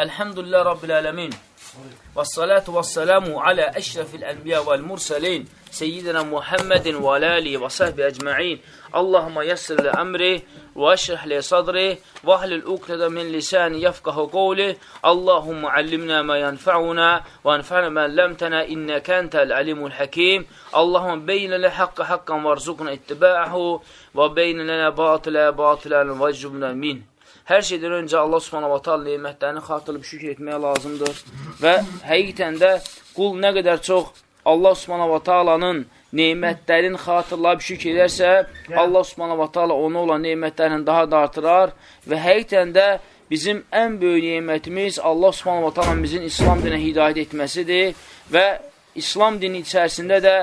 الحمد لله رب العالمين. والصلاة والسلام على أشرف الأنبياء والمرسلين سيدنا محمد والآله وصحبه أجمعين. اللهم يسر لأمري واشرح لي صدري واهل الأكرة من لسان يفقه قوله اللهم علمنا ما ينفعنا وانفعنا ما لمتنا إنك أنت العليم الحكيم. اللهم بين لنا حقا وارزقنا اتباعه وبين لنا باطلا باطلا واجبنا منه Hər şeydən öncə Allah subhanahu wa ta'ala neymətlərini xatırlayıb şükür etməyə lazımdır. Və həqiqətən də qul nə qədər çox Allah subhanahu wa ta'alanın neymətlərini xatırlayıb şükür edərsə, Allah subhanahu wa ta'ala ona olan neymətlərini daha da artırar və həqiqətən də bizim ən böyük neymətimiz Allah subhanahu wa ta'ala bizim İslam dinə hidayət etməsidir və İslam dini içərisində də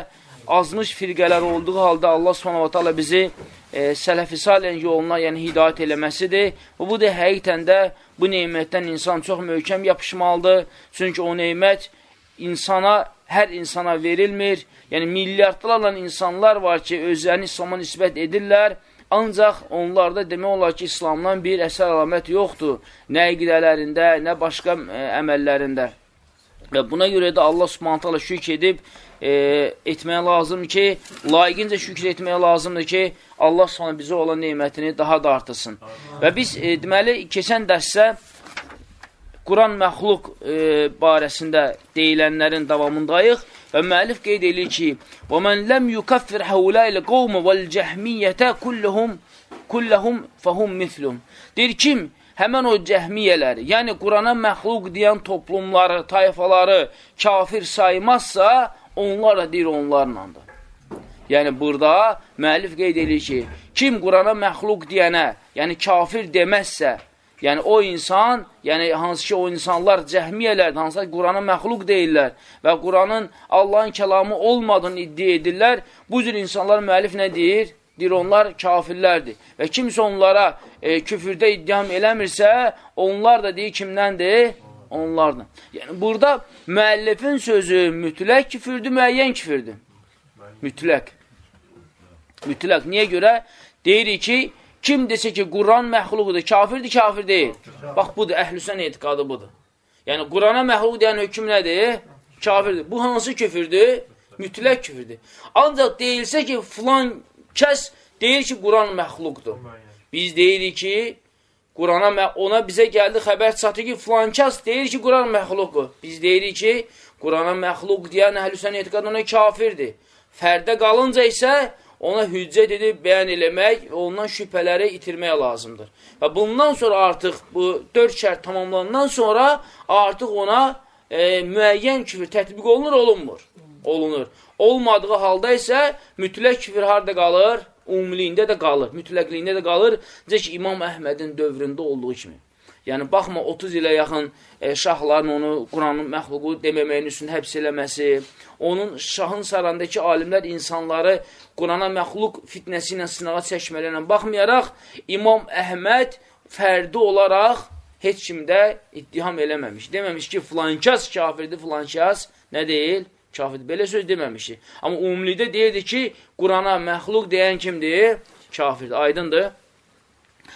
azmış firqələr olduğu halda Allah subhanahu wa ta'ala bizi e, sələfi salən yoluna, yəni hidayət eləməsidir. Və bu da həqiqətən də bu neymətdən insan çox möhkəm yapışmalıdır. Çünki o neymət insana, hər insana verilmir. Yəni milyardlarla insanlar var ki, özlərini İslama nisbət edirlər. Ancaq onlarda demək olar ki, İslamdan bir əsər əlamət yoxdur. Nə iqdələrində, nə başqa ə, əməllərində. Və buna görə də Allah subhanət hala şükr edib, e, etməyə lazımdır ki, layiqincə şükür etməyə lazımdır ki, Allah sonra bizə olan neymətini daha da artırsın. Və biz, e, deməli, keçən dərsə Quran məxluq e, barəsində deyilənlərin davamındayıq və müəllif qeyd edir ki, وَمَنْ لَمْ يُكَفِّرْ هَوْلَا إِلَى قَوْمَ وَالْجَهْمِيَّةَ كُلَّهُمْ كُلَّهُمْ فَهُمْ مِثْلُمْ Deyir, kim həmən o cəhmiyələri, yəni Qurana məxluq deyən toplumları, tayfaları kafir saymazsa, onlar da deyir onlarlandır. Yəni, burada müəllif qeyd edir ki, kim Qurana məxluq deyənə, yəni kafir deməzsə, yəni o insan, yəni hansı ki o insanlar cəhmiyələrdir, hansı ki Qurana məxluq deyirlər və Quranın Allahın kəlamı olmadığını iddia edirlər, bu cür insanlar müəllif nə deyir? Deyir, onlar kafirlərdir. Və kimsə onlara e, küfürdə iddiam eləmirsə, onlar da deyir, kimdəndir? Onlardan. Yəni, burada müəllifin sözü mütləq küfürdür, müəyyən küfürdür. Mütləq. Mütləq. Niyə görə? Deyirik ki, kim desə ki, Quran məxluqdur, kafirdir, kafir deyil. Bax, budur, əhlüsən etiqadı budur. Yəni, Qurana məxluq deyən hökm nədir? Kafirdir. Bu hansı küfürdür? Mütləq küfürdür. Ancaq deyilsə ki, filan kəs deyir ki, Quran məxluqdur. Biz deyirik ki, Qurana ona bizə gəldi xəbər çatı ki, filan kəs deyir ki, Quran məxluqdur. Biz deyirik ki, Qurana məxluq deyən əhlüsən etiqad ona kafirdir. Fərdə qalınca isə ona hüccət edib bəyan eləmək və ondan şübhələri itirmək lazımdır. Və bundan sonra artıq bu dörd şərt tamamlandan sonra artıq ona e, müəyyən küfür tətbiq olunur, olunmur? Olunur. Olmadığı halda isə mütləq küfür harada qalır? Umumliyində də qalır, mütləqliyində də qalır. Necə ki, İmam Əhmədin dövründə olduğu kimi. Yəni, baxma 30 ilə yaxın e, şahların onu Quranın məxluqu deməməyin üstünü həbs eləməsi, onun şahın sarandakı alimlər insanları Qurana məxluq fitnəsi ilə sınağa çəkmələrinə baxmayaraq, İmam Əhməd fərdi olaraq heç kimdə ittiham eləməmiş. Deməmiş ki, filankəs kafirdir, filankəs nə deyil? Kafirdir. Belə söz deməmişdi. Amma umumilikdə deyirdi ki, Qurana məxluq deyən kimdir? Kafirdir. Aydındır.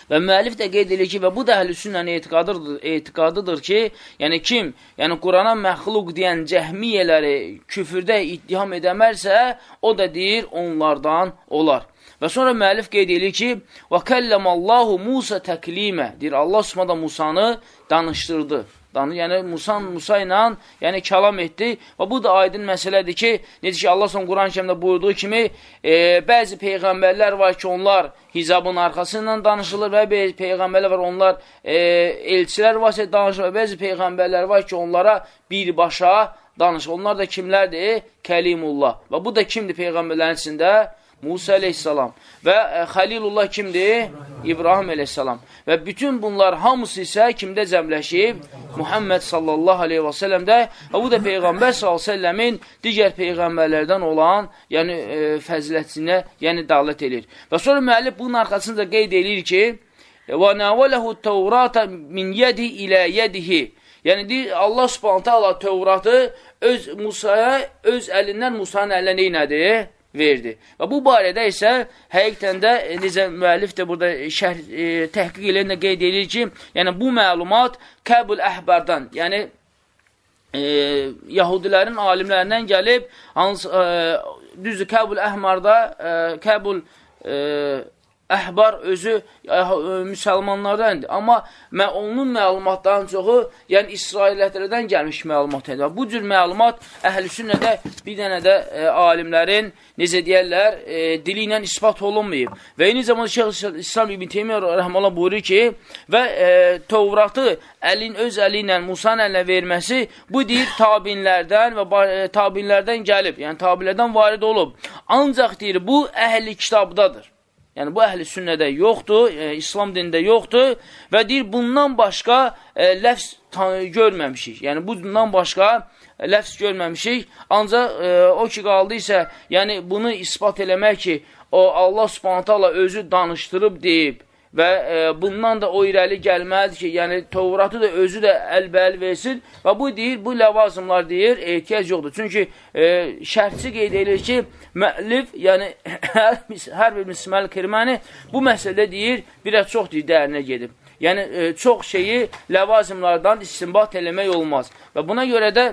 Və müəllif də qeyd edir ki, və bu da əhlüsünnən etiqadıdır, etiqadıdır ki, yəni kim, yəni Qurana məxluq deyən cəhmiyələri küfürdə ittiham edəmərsə, o da deyir, onlardan olar. Və sonra müəllif qeyd edir ki, və kəlləməllahu Musa təklimə, deyir, Allah Subhanahu Musanı danışdırdı danır. Yəni Musa Musa ilə yəni kəlam etdi və bu da aydın məsələdir ki, necə ki Allah son Quran-Kərimdə buyurduğu kimi, e, bəzi peyğəmbərlər var ki, onlar hicabın arxasından danışılır və bəzi peyğəmbərlər var, onlar e, elçilər vasitə danışır və bəzi peyğəmbərlər var ki, onlara birbaşa danışır. Onlar da kimlərdir? Kəlimullah. Və bu da kimdir peyğəmbərlərin içində? Musa əleyhissalam və ə, e, Xəlilullah kimdir? İbrahim əleyhissalam. Və bütün bunlar hamısı isə kimdə cəmləşib? Muhammed sallallahu aleyhi və səlləmdə və bu da Peyğəmbər sallallahu aleyhi və səlləmin digər Peyğəmbərlərdən olan yəni, e, fəzilətinə yəni dalət edir. Və sonra müəllif bunun arxasında qeyd edir ki, nəvələhu təvrata min yədi ilə yədihi Yəni, deyir, Allah subhanətə Allah Tövratı öz Musaya, öz əlindən Musanın əlinə neynədir? Verdi. Və bu barədə isə həqiqətən də e, necə müəllif də burada şərh e, təhqiq eləyəndə qeyd edir ki, yəni bu məlumat Kəbul Əhbərdən, yəni e, Yahudilərin alimlərindən gəlib, hansı e, düzdür Kəbul Əhmarda, e, Kəbul e, əhbar özü ə, müsəlmanlardandır. Amma mə, onun məlumatların çoxu, yəni İsrailətlərdən gəlmiş məlumat edir. Bu cür məlumat əhl-i sünnədə bir dənə də ə, alimlərin, necə deyərlər, ə, dili ilə ispat olunmayıb. Və eyni zamanda Şeyh İslam İbn Teymiyyə rəhməllah buyurur ki, və ə, Tövratı əlin öz əli ilə Musanın əlinə verməsi bu deyir tabinlərdən və ə, tabinlərdən gəlib, yəni tabinlərdən varid olub. Ancaq deyir, bu əhli kitabdadır. Yəni, bu əhl-i sünnədə yoxdur, e, İslam dinində yoxdur və deyir, bundan başqa e, ləfs görməmişik. Yəni, bundan başqa e, ləfs görməmişik. Ancaq e, o ki, qaldı isə, yəni, bunu ispat eləmək ki, o Allah subhanətə Allah özü danışdırıb deyib, və e, bundan da o irəli gəlməlidir ki, yəni Tövratı da özü də əlbəl versin və bu deyir, bu ləvazımlar deyir, ehtiyac yoxdur. Çünki e, şərtçi qeyd edir ki, müəllif, yəni hər, hər bir misməl kirməni bu məsələdə deyir, biraz çox deyir, dərinə gedib. Yəni, e, çox şeyi ləvazımlardan istinbat eləmək olmaz. Və buna görə də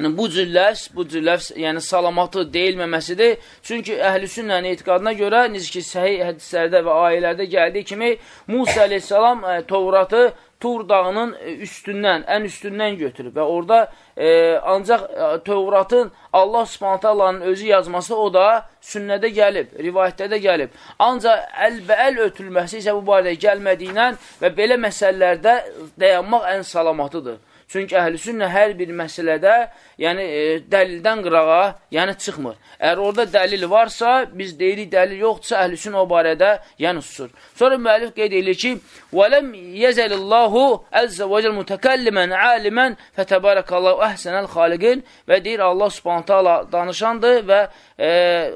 Yəni, bu cür ləfs, bu cür ləfs, yəni salamatı deyilməməsidir. Çünki əhl-i sünnənin etiqadına görə, necə ki, səhih hədislərdə və ayələrdə gəldiyi kimi, Musa aleyhissalam ə, e, Tovratı Tur dağının e, üstündən, ən üstündən götürüb və orada e, ancaq e, Tövratın Allah subhanətə Allahın özü yazması o da sünnədə gəlib, rivayətdə də gəlib. Ancaq əl-bəəl ötülməsi isə bu barədə gəlmədiyindən və belə məsələlərdə dayanmaq ən salamatıdır. Çünki əhlüsünnə hər bir məsələdə, yəni e, dəlildən qırağa, yəni çıxmır. Əgər orada dəlil varsa, biz deyirik dəlil yoxdursa, əhlüsün o barədə yəni susur. Sonra müəllif qeyd edir ki, "Vələm yezəlillahu əzzə və cəl mutakəllimən alimən fətəbərəkallahu əhsənəl xaliqin" və deyir Allah Subhanahu taala danışandır və e,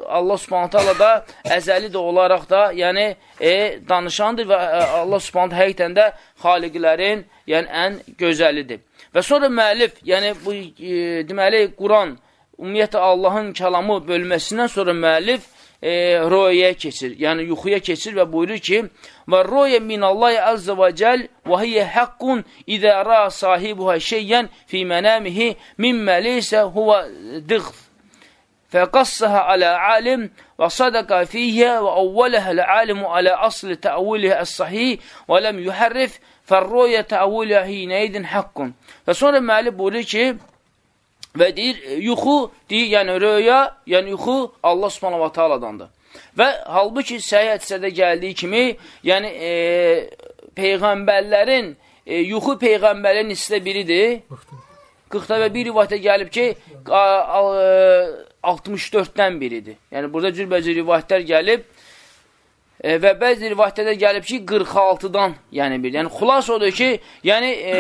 Allah Subhanahu taala da əzəli də olaraq da, yəni e, danışandır və e, Allah Subhanahu həqiqətən də xaliqlərin, yəni ən gözəlidir. Və sonra müəllif, yəni bu e, deməli Quran ümumiyyətlə Allahın kəlamı bölməsindən sonra müəllif e, röyə keçir, yəni yuxuya keçir və buyurur ki, və röyə minallahi azza və cəl və hiyyə haqqun idə ra sahibuha şeyən fi mənəmihi mimmə leysə huvə dıqf. فقصها على عالم وصدق فيها وأولها العالم على أصل تأويلها الصحيح ولم يحرف Fərruyə təvulü hinəydin haqqun. Və sonra müəllif buyurur ki, və deyir, yuxu, deyir, yəni röya, yəni yuxu Allah subhanahu wa ta'aladandır. Və halbuki səhiyyə hədisədə gəldiyi kimi, yəni e, peyğəmbərlərin, e, yuxu peyğəmbərlərin hissə biridir. 40-da və bir rivayətə gəlib ki, a, a, e, 64-dən biridir. Yəni, burada cürbəcür rivayətlər gəlib, e, və bəzi rivayətlərdə gəlib ki, 46-dan yəni bir. Yəni, xulas odur ki, yəni, e,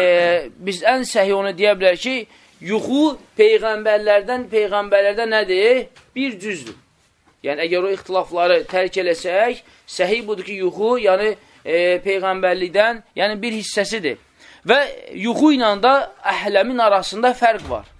biz ən səhi onu deyə bilər ki, yuxu peyğəmbərlərdən, peyğəmbərlərdən nədir? Bir cüzdür. Yəni, əgər o ixtilafları tərk eləsək, səhi budur ki, yuxu, yəni, e, peyğəmbərlikdən, yəni bir hissəsidir. Və yuxu ilə də əhləmin arasında fərq var.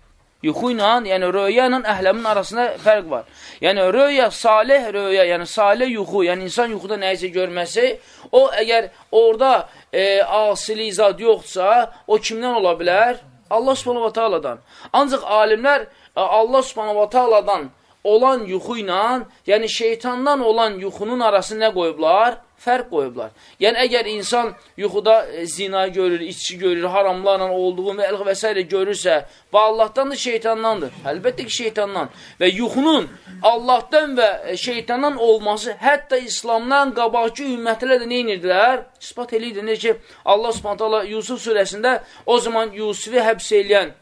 Yuxu ilə, yəni röya ilə əhləmin arasında fərq var. Yəni röya, salih röya, yəni salih yuxu, yəni insan yuxuda nəyisə görməsi, o əgər orada e, asili zad yoxdursa, o kimdən ola bilər? Allah subhanahu wa ta'aladan. Ancaq alimlər e, Allah subhanahu wa ta'aladan olan yuxu ilə, yəni şeytandan olan yuxunun arası nə qoyublar? Fərq qoyublar. Yəni, əgər insan yuxuda e, zina görür, içki görür, haramlarla olduğu və əlq və s. görürsə, bu Allahdandır, şeytandandır. Əlbəttə ki, şeytandan. Və yuxunun Allahdan və e, şeytandan olması, hətta İslamdan qabaqki ümmətlər də neynirdirlər? İspat eləyirdir. Necə Allah subhanətə Yusuf surəsində o zaman Yusufi həbs eləyən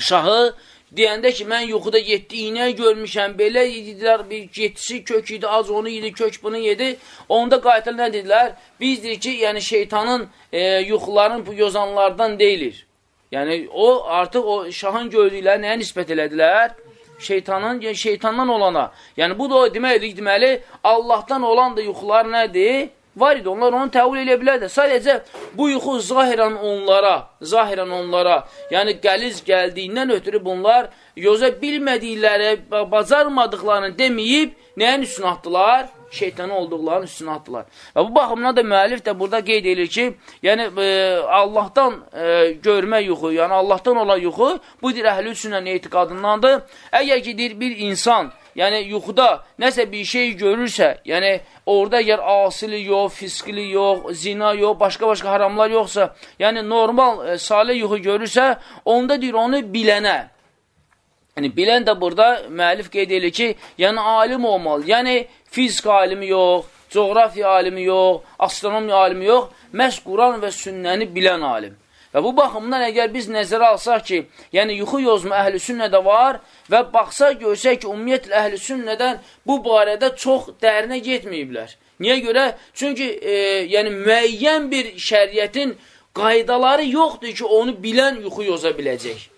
şahı deyəndə ki, mən yuxuda 7 iynə görmüşəm, belə yedilər, bir 7-si kök idi, az onu yedi, kök bunu yedi. Onda qayıtıl nə dedilər? Biz deyir ki, yəni şeytanın e, yuxuların bu yozanlardan deyilir. Yəni o artıq o şahın gördükləri nəyə nisbət elədilər? Şeytanın, yəni şeytandan olana. Yəni bu da o deməkdir, deməli Allahdan olan da yuxular nədir? Var idi. Onlar onu təvil edə bilərdi. Sadəcə bu yuxu zahirən onlara, zahirən onlara, yəni qəliz gəldiyindən ötürü bunlar yoza bilmədikləri, bacarmadıqlarını deməyib, nəyin üstünə atdılar? Şeytanı olduqlarının üstünə atdılar. Və bu baxımdan da müəllif də burada qeyd edir ki, yəni e, Allahdan e, görmə yuxu, yəni Allahdan olan yuxu bu dir əhl-i sünnənin etiqadındandır. Əgər ki, deyir, bir insan yəni yuxuda nəsə bir şey görürsə, yəni orada əgər asili yox, fiskili yox, zina yox, başqa-başqa haramlar yoxsa, yəni normal, e, salih yuxu görürsə, onda deyir onu bilənə. Yəni bilən də burada müəllif qeyd edir ki, yəni alim olmalı. Yəni fizik alimi yox, coğrafiya alimi yox, astronomiya alimi yox, məhz Quran və sünnəni bilən alim. Və bu baxımdan əgər biz nəzərə alsaq ki, yəni yuxu yozma əhl-i sünnədə var və baxsaq görsək ki, ümumiyyətlə əhl-i sünnədən bu barədə çox dərinə getməyiblər. Niyə görə? Çünki e, yəni müəyyən bir şəriətin qaydaları yoxdur ki, onu bilən yuxu yoza biləcək.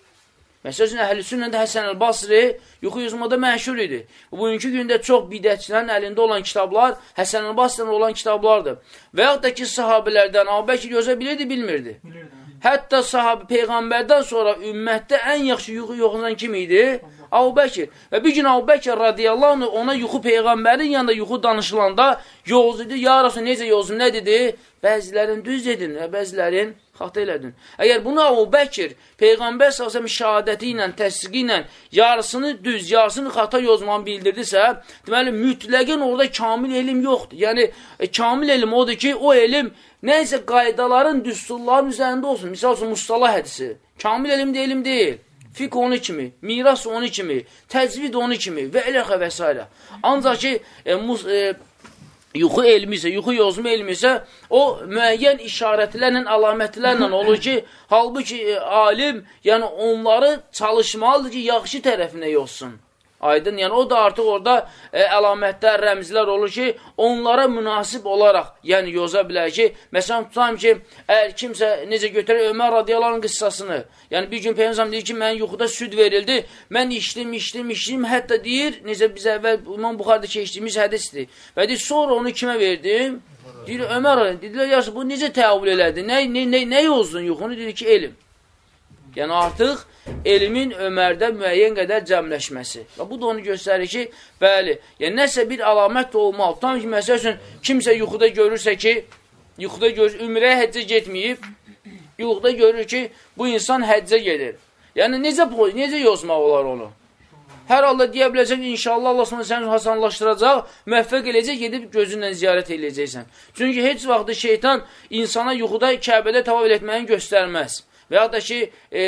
Məsəl üçün, əhl-i sünnədə Həsən el-Basri yuxu yozmada məşhur idi. Bugünkü gündə çox bidətçilərin əlində olan kitablar Həsən el-Basri'dən olan kitablardır. Və yaxud da ki, sahabilərdən Abubəkir yoza bilirdi, bilmirdi. Bilirdi. Hətta sahabi Peyğəmbərdən sonra ümmətdə ən yaxşı yuxu yoxlayan kim idi? Abu Bəkir. Və bir gün Abu Bəkir radiyallahu anh ona yuxu Peyğəmbərin yanında yuxu danışılanda yoz idi. Ya Rasul necə yozum, nə dedi? Bəzilərin düz dedin və bəzilərin xata elədin. Əgər bunu Abu Bəkir Peyğəmbər s.ə.v şəhadəti ilə, təsdiqi ilə yarısını düz, yarısını xata yozmanı bildirdisə, deməli, mütləqən orada kamil elm yoxdur. Yəni, e, kamil elm odur ki, o elm Nəysə qaydaların, düsturların üzərində olsun. Misal üçün, Mustala hədisi. Kamil elm de elm deyil. Fiq onu kimi, miras onu kimi, təcvid onu kimi və eləxə və s. Ancaq ki, e, mus, e, yuxu elmi isə, yuxu yozma elmi isə o müəyyən işarətlərlə, əlamətlərlə olur ki, halbuki e, alim, yəni onları çalışmalıdır ki, yaxşı tərəfinə yozsun. Aydın, yəni o da artıq orada e, əlamətlər, rəmzlər olur ki, onlara münasib olaraq, yəni yoza bilər ki, məsələn, tutam ki, əgər kimsə necə götürür Ömər radiyaların qıssasını, yəni bir gün Peyyəmzəm deyir ki, mən yuxuda süd verildi, mən içdim, içdim, içdim, hətta deyir, necə biz əvvəl İmam Buxarda keçdiyimiz hədisdir və deyir, sonra onu kimə verdim? Deyir, Ömər, dedilər, yaşı, bu necə təavül elədi, nə, nə, nə, nə yozdun yuxunu? Deyir ki, elm. Yəni artıq elmin Ömərdə müəyyən qədər cəmləşməsi. Və bu da onu göstərir ki, bəli, yəni nəsə bir əlamət olmalı. Tam ki, məsəl üçün, kimsə yuxuda görürsə ki, yuxuda görür, ümrəyə həccə getməyib, yuxuda görür ki, bu insan həccə gedir. Yəni, necə, necə yozmaq olar onu? Hər halda deyə biləcək, inşallah Allah sonra səni hasanlaşdıracaq, müvəffəq eləyəcək, gedib gözünlə ziyarət eləyəcəksən. Çünki heç vaxtı şeytan insana yuxuda Kəbədə tavaf etməyini göstərməz və ya da ki, e,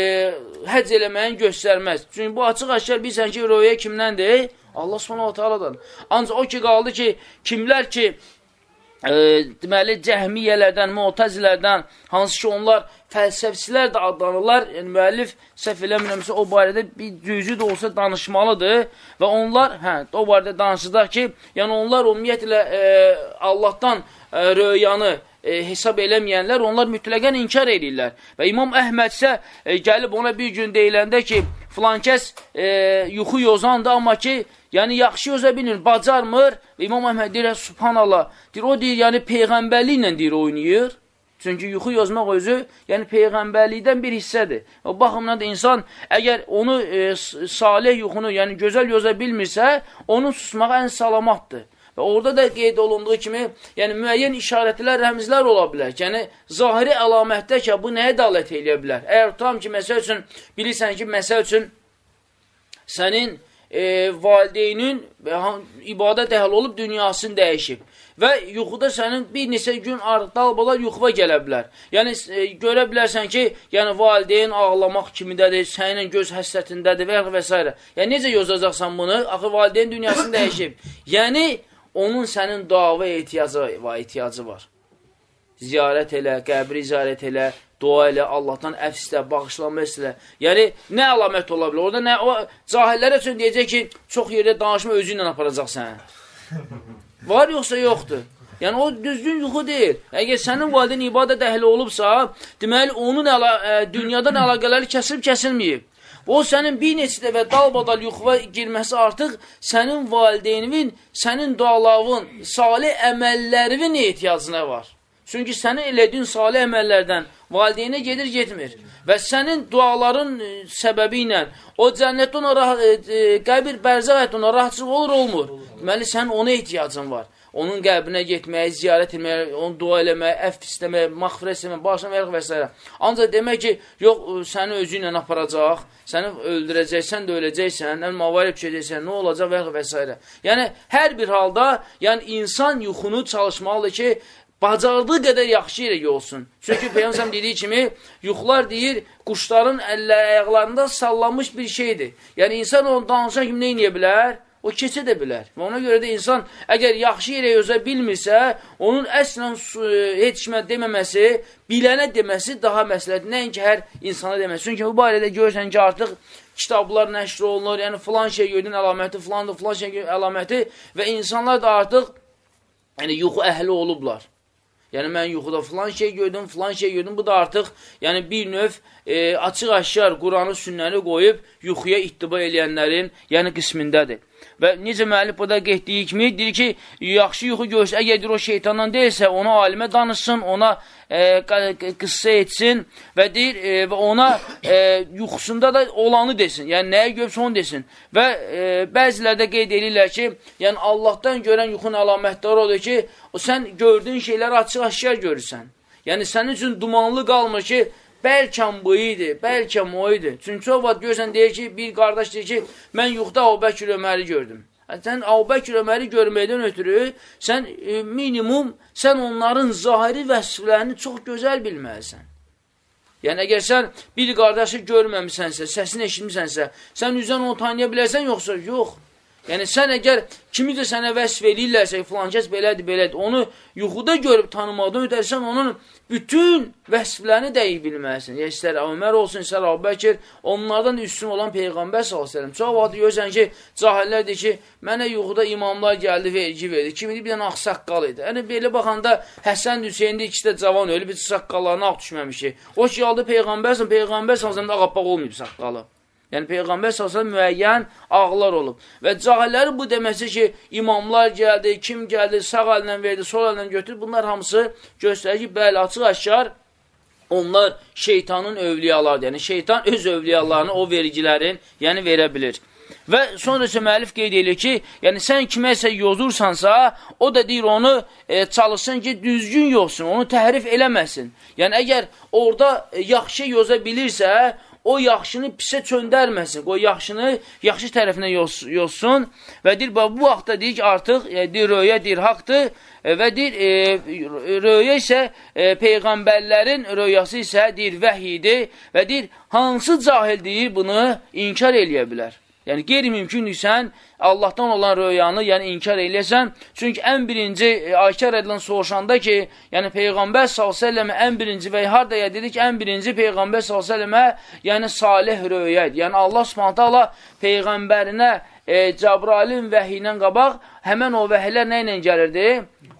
həcc eləməyin göstərməz. Çünki bu açıq-aşkar bilsən ki, röyə kimdəndir? Allah subhanahu ta'aladan. Ancaq o ki, qaldı ki, kimlər ki, e, deməli, cəhmiyyələrdən, muotazilərdən, hansı ki, onlar fəlsəfçilər də adlanırlar, yəni müəllif səhv eləmirəmsə, o barədə bir cüzü də olsa danışmalıdır və onlar, hə, o barədə danışacaq ki, yəni onlar ümumiyyətlə e, Allahdan e, röyanı e, hesab eləməyənlər, onlar mütləqən inkar edirlər. Və İmam Əhməd isə e, gəlib ona bir gün deyiləndə ki, filan kəs e, yuxu yozandı, amma ki, yəni yaxşı yoza bilmir, bacarmır. İmam Əhməd deyir, subhanallah, deyir, o deyir, yəni peyğəmbərliklə deyir, oynayır. Çünki yuxu yozmaq özü, yəni peyğəmbərlikdən bir hissədir. O baxımdan da insan əgər onu e, salih yuxunu, yəni gözəl yoza bilmirsə, onun susmağı ən salamatdır. Və orada da qeyd olunduğu kimi, yəni müəyyən işarətlər, rəmzlər ola bilər. Yəni, zahiri əlamətdə ki, bu nəyə dalət eləyə bilər? Əgər tam ki, məsəl üçün, bilirsən ki, məsəl üçün, sənin e, valideynin ibadət əhl olub dünyasını dəyişib və yuxuda sənin bir neçə gün dalbala yuxuva gələ bilər. Yəni, e, görə bilərsən ki, yəni valideyn ağlamaq kimidədir, sənin göz həsrətindədir və, və s. Yəni, necə yozacaqsan bunu? Axı, valideyn dünyasını dəyişib. Yəni, onun sənin dava ehtiyacı var, ehtiyacı var. Ziyarət elə, qəbri ziyarət elə, dua elə, Allahdan əf istə, bağışlanma istə. Yəni, nə əlamət ola bilər? Orada nə, o cahillərə üçün deyəcək ki, çox yerdə danışma özü ilə aparacaq sənə. Var yoxsa yoxdur? Yəni, o düzgün yuxu deyil. Əgər sənin valideyn ibadət əhli olubsa, deməli, onun əla, ə, e, dünyadan əlaqələri kəsilib, kəsilməyib. O sənin bir neçə dəfə dalbadal yuxuva girməsi artıq sənin valideyninin, sənin dualavın, salih əməllərinin ehtiyacına var. Çünki sənin elədiyin salih əməllərdən valideynə gedir, getmir. Və sənin duaların e, səbəbi ilə o cənnətdə ona e, e, qəbir bərzə həyat ona rahatçılıq olur, olmur. Deməli, sənin ona ehtiyacın var onun qəbrinə getməyə, ziyarət etməyə, onu dua eləməyə, əff istəməyə, maxfirə istəməyə, bağışlamayaq və s. Ancaq demək ki, yox, səni özü ilə aparacaq, səni öldürəcəksən də öləcəksən, mavarib çəkəcəksən, nə olacaq və, və s. Yəni, hər bir halda, yəni insan yuxunu çalışmalıdır ki, bacardığı qədər yaxşı yerə yolsun. Çünki Peyyəmsəm dediyi kimi, yuxular deyir, quşların əllə, ayaqlarında sallanmış bir şeydir. Yəni, insan onu danışan kimi nə eləyə bilər? O keçə də bilər. Və ona görə də insan əgər yaxşı yerə yoza bilmirsə, onun əslən kimə deməməsi, bilənə deməsi daha məsləhət. Nəinki hər insana deməsi. Çünki bu barədə görürsən ki, artıq kitablar nəşr olunur, yəni filan şey gördün əlaməti, filandır, filan şey əlaməti və insanlar da artıq yəni, yuxu əhli olublar. Yəni, mən yuxuda filan şey gördüm, filan şey gördüm. Bu da artıq yəni, bir növ e, açıq-aşkar Quranı, sünnəni qoyub yuxuya ittiba eləyənlərin yəni, qismindədir. Və necə müəllif burada getdiyi kimi, deyir ki, yaxşı yuxu görsə, əgər o şeytandan deyilsə, ona alimə danışsın, ona e, qıssa etsin və deyir, e, və ona e, yuxusunda da olanı desin, yəni nəyə görsə onu desin. Və e, bəzilərdə qeyd edirlər ki, yəni Allahdan görən yuxun əlamətləri odur ki, o sən gördüyün şeyləri açıq-aşkar görürsən. Yəni sənin üçün dumanlı qalmır ki, Bəlkəm bu idi, bəlkəm o idi. Çünki o vaxt görsən deyir ki, bir qardaş deyir ki, mən yuxuda Avbəkir Öməri gördüm. Sən Avbəkir Öməri görməkdən ötürü, sən e, minimum, sən onların zahiri vəsflərini çox gözəl bilməlisən. Yəni, əgər sən bir qardaşı görməmisənsə, səsini eşitmisənsə, sən üzən onu tanıya bilərsən, yoxsa yox. Yəni, sən əgər kimidə sənə vəsf eləyirlərsə, filan kəs belədir, belədir, onu yuxuda görüb tanımaqdan ötərsən, onun bütün vəsflərini dəqiq bilməlisin. Ya istər Ömər olsun, istər Əbubəkir, onlardan üstün olan Peyğəmbər s.ə.v. Çox vaxt görsən ki, cahillər deyir ki, mənə yuxuda imamlar gəldi, vergi verdi. Kimidi bir dənə ağsaqqal idi. Yəni, belə baxanda Həsən Hüseyndə ikisi də cavan ölü, bir saqqallarına ağ düşməmişik. O ki, aldı Peyğəmbər s.ə.v. Peyğəmbər s.ə.v. ağabbaq olmayıb saqqalı. Yəni Peyğəmbər sallallahu müəyyən ağlar olub. Və cahilləri bu deməsi ki, imamlar gəldi, kim gəldi, sağ əllə verdi, sol əllə götürdü. Bunlar hamısı göstərir ki, bəli, açıq-aşkar onlar şeytanın övliyalarıdır. Yəni şeytan öz övliyalarını o vergilərin, yəni verə bilir. Və sonra isə müəllif qeyd edir ki, yəni sən kiməsə yozursansa, o da deyir onu e, çalışsın ki, düzgün yozsun, onu təhrif eləməsin. Yəni əgər orada e, yaxşı yoza bilirsə, o yaxşını pisə çöndərməsin. Qoy yaxşını yaxşı tərəfinə yolsun və deyir, bu vaxtda deyir ki, artıq e, deyir, röyə deyir, haqdır e, və deyir, e, röyə isə e, Peyğəmbərlərin röyası isə deyir, vəhidir və deyir, hansı cahil deyir, bunu inkar eləyə bilər. Yəni, qeyri-mümkündür sən Allahdan olan röyanı yəni, inkar eləyəsən. Çünki ən birinci e, aykar edilən soruşanda ki, yəni Peyğəmbər s.ə.və ən birinci və haradaya dedi ki, ən birinci Peyğəmbər s.ə.və yəni salih röyədir. Yəni Allah s.ə.və Peyğəmbərinə e, Cəbrailin vəhi ilə qabaq həmən o vəhilər nə ilə gəlirdi?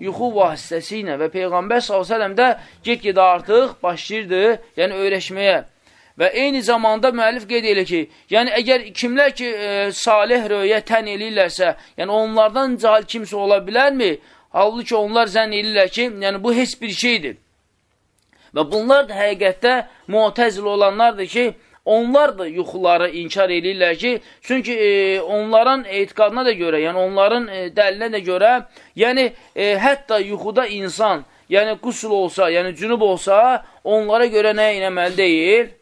Yuxu vasitəsi ilə və Peyğəmbər s.ə.və də get-gedə artıq başlayırdı, yəni öyrəşməyə. Və eyni zamanda müəllif qeyd edir ki, yəni əgər kimlər ki, e, salih röyə tən eləyirlərsə, yəni onlardan cahil kimsə ola bilərmi? Halbuki onlar zənn eləyirlər ki, yəni bu heç bir şeydir. Və bunlar da həqiqətdə müətəzil olanlardır ki, onlar da yuxuları inkar eləyirlər ki, çünki e, onların etiqadına da görə, yəni onların e, dəlinə də görə, yəni e, hətta yuxuda insan, yəni qusul olsa, yəni cünub olsa, onlara görə nə eləməli deyil?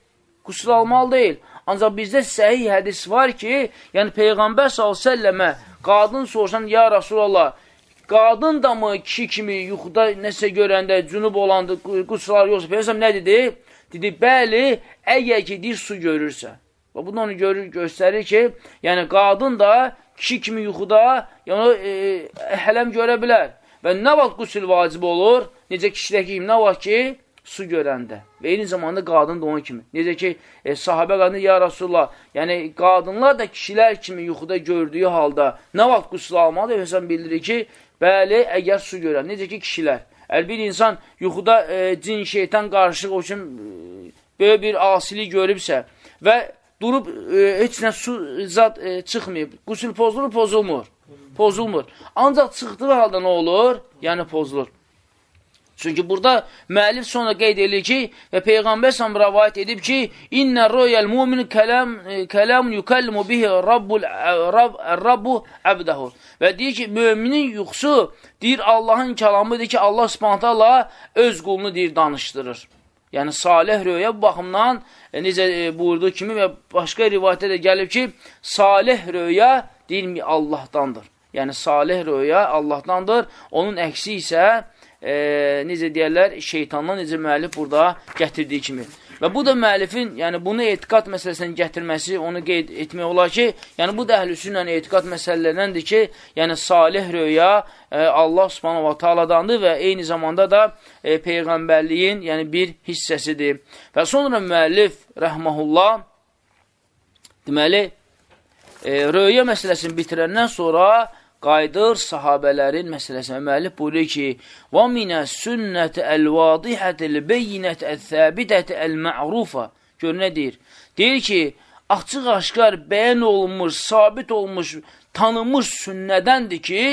Qusul almalı deyil. Ancaq bizdə səhih hədis var ki, yəni Peyğəmbər s.ə.və qadın sorsan, ya Rasulallah, qadın da mı kişi kimi yuxuda nəsə görəndə, cünub olanda qusular yoxsa, Peyğəmbər nə dedi? Dedi, bəli, əgər ki, dir su görürsə. Və bunu onu görür, göstərir ki, yəni qadın da kişi kimi yuxuda yəni, e, hələm görə bilər. Və nə vaxt qusul vacib olur? Necə kişidəki nə vaxt ki, su görəndə. Və eyni zamanda qadın da onun kimi. Necə ki, e, sahabə qadını, ya Rasulullah, yəni qadınlar da kişilər kimi yuxuda gördüyü halda nə vaxt qüsül almalıdır? Hüsən bildirir ki, bəli, əgər su görən. Necə ki, kişilər. Əgər bir insan yuxuda e, cin, şeytan qarışıq o üçün e, böyük bir asilik görübsə və durub e, heç nə su zad e, çıxmayıb. Qusul pozulur, pozulmur. Pozulmur. Ancaq çıxdığı halda nə olur? Yəni pozulur. Çünki burada müəllif sonra qeyd edir ki, və Peyğəmbər səhəm rəvayət edib ki, İnnə röyəl mumin kələm, kələm yükəllimu bihi rabbul, rab, rabbu əbdəhu. Və deyir ki, müminin yuxusu, deyir Allahın kəlamıdır ki, Allah Allah öz qulunu deyir, danışdırır. Yəni, salih röyə bu baxımdan, e, necə e, buyurduğu kimi və başqa rivayətdə də gəlib ki, salih röyə deyilmi Allahdandır. Yəni, salih röyə Allahdandır. Onun əksi isə, e, necə deyərlər, şeytandan necə müəllif burada gətirdiyi kimi. Və bu da müəllifin, yəni bunu etiqat məsələsindən gətirməsi, onu qeyd etmək olar ki, yəni bu da əhlüsünlə etiqat məsələlərindəndir ki, yəni salih röya e, Allah subhanahu wa ta'aladandır və eyni zamanda da e, Peyğəmbərliyin yəni bir hissəsidir. Və sonra müəllif rəhməhullah deməli, e, röya məsələsini bitirəndən sonra qayıdır sahabələrin məsələsinə. Müəllif buyurur ki, Və minə sünnəti əl-vadihətil beyinət əl-thəbitəti əl-mə'rufa. Gör nə deyir? Deyir ki, açıq-aşkar bəyan olunmuş, sabit olmuş, tanınmış sünnədəndir ki,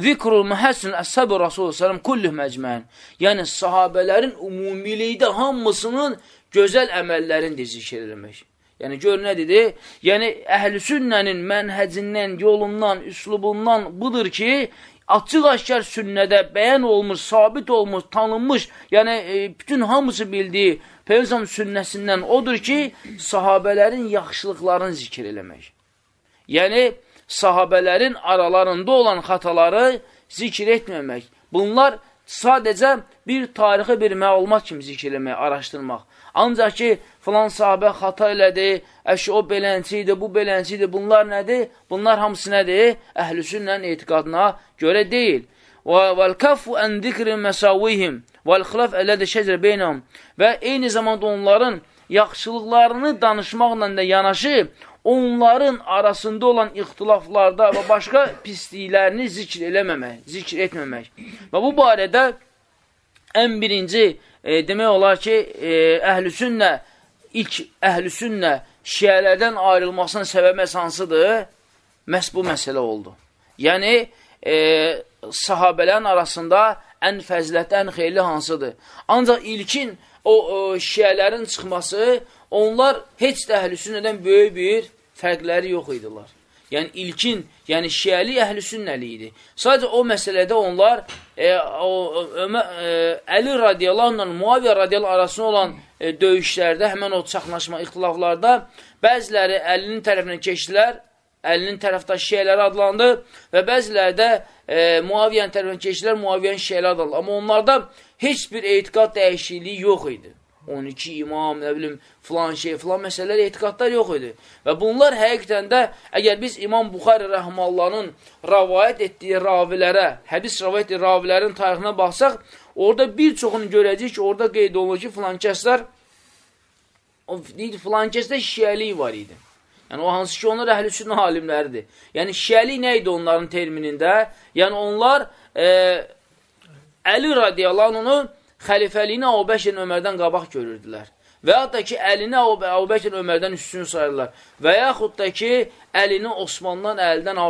Zikrul mühəssin əs-səbi Rasulü sələm kullüh məcmən. Yəni, sahabələrin umumilikdə hamısının gözəl əməllərini zikr edilmək. Yəni, gör nə dedi? Yəni, əhl-i sünnənin mənhəcindən, yolundan, üslubundan budur ki, açıq-aşkar sünnədə bəyan olmuş, sabit olmuş, tanınmış, yəni e, bütün hamısı bildiyi Peyğəmbər sünnəsindən odur ki, sahabələrin yaxşılıqlarını zikr eləmək. Yəni, sahabələrin aralarında olan xataları zikr etməmək. Bunlar sadəcə bir tarixi bir məlumat kimi zikr eləmək, araşdırmaq. Ancaq ki, filan sahabə xata elədi, əşi o belənçi idi, bu belənçi idi, bunlar nədir? Bunlar hamısı nədir? Əhlüsünlə etiqadına görə deyil. وَالْكَفُّ أَنْ ذِكْرِ مَسَاوِهِمْ وَالْخِلَفْ أَلَّذِ شَجْرَ بَيْنَهُمْ Və eyni zamanda onların yaxşılıqlarını danışmaqla da yanaşı, onların arasında olan ixtilaflarda və başqa pisliklərini zikr eləməmək, zikr etməmək. Və bu barədə ən birinci e, demək olar ki, e, əhlüsünnə, ilk əhlüsünnə şiələrdən ayrılmasının səbəbi hansıdır? Məhz bu məsələ oldu. Yəni, e, sahabələrin arasında ən fəzilətli, ən xeyirli hansıdır? Ancaq ilkin o, o şiələrin çıxması, onlar heç də əhlüsünnədən böyük bir fərqləri yox idilər. Yəni ilkin, yəni şiəli əhl-i sünnəli idi. Sadəcə o məsələdə onlar e, o, Ömə, e, Əli radiyallahu ilə Muaviyyə radiyallahu arasında olan e, döyüşlərdə, həmən o çaxnaşma, ixtilaflarda bəziləri Əlinin tərəfindən keçdilər, Əlinin tərəfdaş şiələri adlandı və bəziləri də e, Muaviyyənin tərəfindən keçdilər, Muaviyyənin şiələri adlandı. Amma onlarda heç bir etiqad dəyişikliyi yox idi. 12 imam, nə bilim, filan şey, filan məsələlər, etiqadlar yox idi. Və bunlar həqiqətən də, əgər biz İmam Buxari rəhmallahın rəvayət etdiyi ravilərə, hədis rəvayət etdiyi ravilərin tarixinə baxsaq, orada bir çoxunu görəcək ki, orada qeyd olunur ki, filan kəslər, filan kəsdə şiəlik var idi. Yəni, o hansı ki, onlar əhl-i sünnə alimləridir. Yəni, şiəlik nə idi onların terminində? Yəni, onlar e, Əli radiyallahu onu xəlifəliyini Əbubəkir Ömərdən qabaq görürdülər. Və yaxud da ki, əlini Əbubəkir Ömərdən üstün sayırlar. Və yaxud da ki, əlini Osmandan, əldən,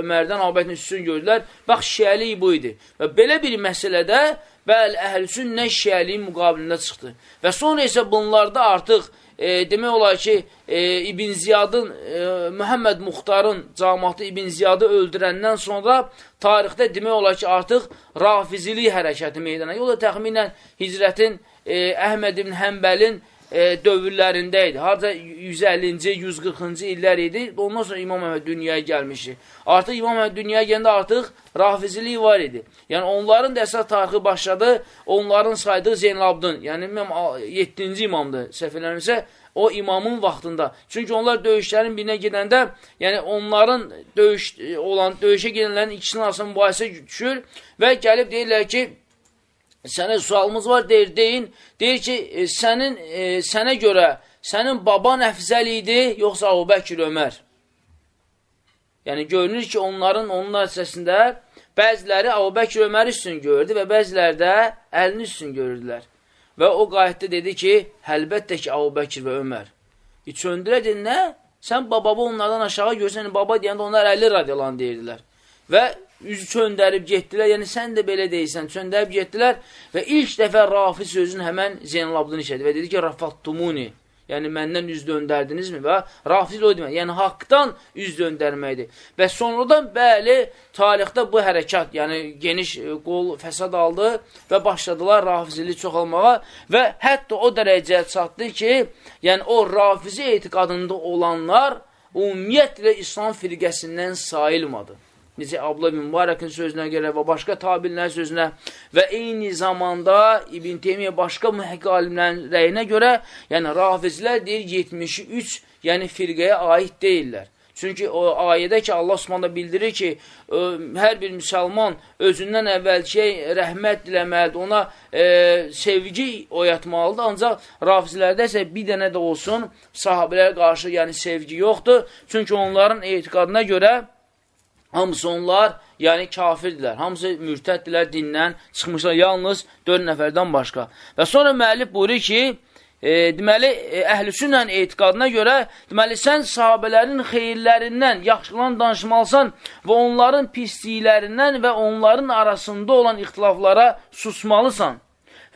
Ömərdən Əbubəkir üstün gördülər. Bax, şiəlik bu idi. Və belə bir məsələdə bəli, əhl-sünnə nə şiəliyin müqabilində çıxdı. Və sonra isə bunlarda artıq e, demək olar ki, e, İbn Ziyadın, e, Məhəmməd Muxtarın cəmatı İbn Ziyadı öldürəndən sonra tarixdə demək olar ki, artıq rafizili hərəkəti meydana. Yola təxminən hicrətin e, Əhməd ibn Həmbəlin e, dövrlərində idi. Harca 150-ci, 140-cı illər idi. Ondan sonra İmam Əhməd dünyaya gəlmişdi. Artıq İmam Əhməd dünyaya gələndə artıq rafizilik var idi. Yəni onların da əsas tarixi başladı. Onların saydığı Zeynalabdın, yəni 7-ci imamdır, səhv eləmirsə, o imamın vaxtında. Çünki onlar döyüşlərin birinə gedəndə, yəni onların döyüş olan döyüşə gedənlərin ikisinin arasında mübahisə düşür və gəlib deyirlər ki, sənə sualımız var, deyir, deyin. Deyir ki, e, sənin, e, sənə görə sənin baban əfzəl idi, yoxsa Əbu Bəkir Ömər? Yəni, görünür ki, onların onun nəticəsində bəziləri Əbu Bəkir Öməri üstün gördü və bəziləri də əlini üstün görürdülər. Və o qayətdə dedi ki, həlbəttə ki, Əbu Bəkir və Ömər. E, söndürəcək nə? Sən bababı onlardan aşağı görsən, baba deyəndə onlar 50 radyalan deyirdilər. Və üzü çöndərib getdilər, yəni sən də belə deyirsən, çöndərib getdilər və ilk dəfə Rafi sözünü həmən Zeynalabdin işlədi və dedi ki, Rafattumuni, yəni məndən üz döndərdinizmi? Və Rafiz o demək, yəni haqdan üz döndərməkdir. Və sonradan bəli, tarixdə bu hərəkat, yəni geniş e, qol fəsad aldı və başladılar Rafizili çoxalmağa və hətta o dərəcəyə çatdı ki, yəni o Rafizi etiqadında olanlar ümumiyyətlə İslam firqəsindən sayılmadı necə Abla bin Mübarəkin sözünə görə və başqa tabinlərin sözünə və eyni zamanda İbn Teymiyyə başqa mühəqqi alimlərin rəyinə görə, yəni rafizlər deyir 73, yəni firqəyə aid deyirlər. Çünki o ayədə ki, Allah Subhanahu bildirir ki, ə, hər bir müsəlman özündən əvvəlki rəhmət diləməlidir, ona e, sevgi oyatmalıdır. Ancaq rafizlərdə isə bir dənə də olsun sahabələrə qarşı yəni sevgi yoxdur. Çünki onların etiqadına görə Hamısı onlar, yəni kafirdirlər. Hamısı mürtəddirlər, dindən çıxmışlar yalnız 4 nəfərdən başqa. Və sonra müəllif buyurur ki, e, deməli, e, əhlüsünlə etiqadına görə, deməli, sən sahabələrin xeyirlərindən yaxşılan danışmalısan və onların pisliklərindən və onların arasında olan ixtilaflara susmalısan.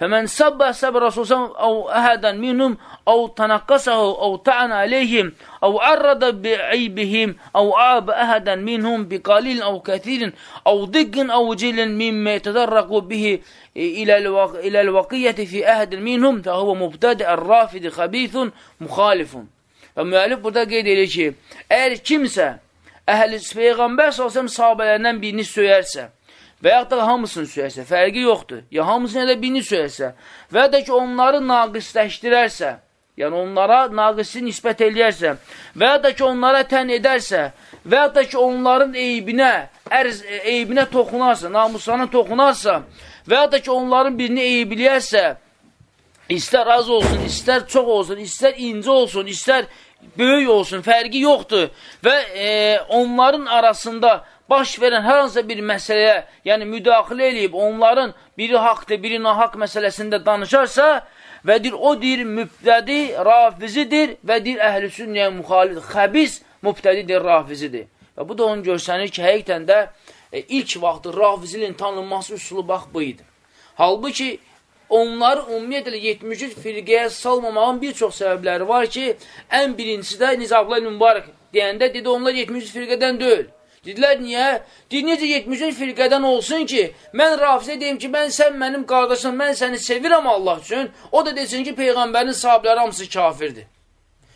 فمن سب سب الرسول صلى الله عليه وسلم أو أحدا منهم أو تنقصه أو طعن عليهم أو عرض بعيبهم أو عاب أحدا منهم بقليل أو كثير أو ضق أو جيل مما يتدرق به إلى الوق... إلى الوقية في أحد منهم فهو مبتدع الرافض خبيث مخالف. Və müəllif burada qeyd edir ki, əgər kimsə əhl-i Peyğəmbər s.ə.v sahabələrindən birini söyərsə, və yaxud da hamısını söyərsə, fərqi yoxdur. Ya hamısını elə birini söyərsə və ya da ki, onları naqisləşdirərsə, yəni onlara naqisi nisbət eləyərsə və ya da ki, onlara tən edərsə və ya da ki, onların eybinə, ərz, eybinə toxunarsa, namuslarına toxunarsa və ya da ki, onların birini eybləyərsə, istər az olsun, istər çox olsun, istər incə olsun, istər böyük olsun, fərqi yoxdur və e, onların arasında baş verən hər hansısa bir məsələyə, yəni müdaxilə eləyib, onların biri haqdır, biri nahaq məsələsində danışarsa və deyir, o deyir, mübtədi, rafizidir və deyir, əhl-i sünnəyə müxalif, xəbis mübtədidir, rafizidir. Və bu da onu görsənir ki, həqiqətən də e, ilk vaxtı rafizilin tanınması üsulu bax bu idi. Halbuki, onları ümumiyyətlə 73 firqəyə salmamağın bir çox səbəbləri var ki, ən birincisi də Nizabla Mübarək deyəndə dedi, onlar 73 firqədən deyil. Dedilər, niyə? Deyir, necə 73 firqədən olsun ki, mən rafizə deyim ki, mən sən mənim qardaşım, mən səni sevirəm Allah üçün, o da desin ki, Peyğəmbərin sahabləri hamısı kafirdir.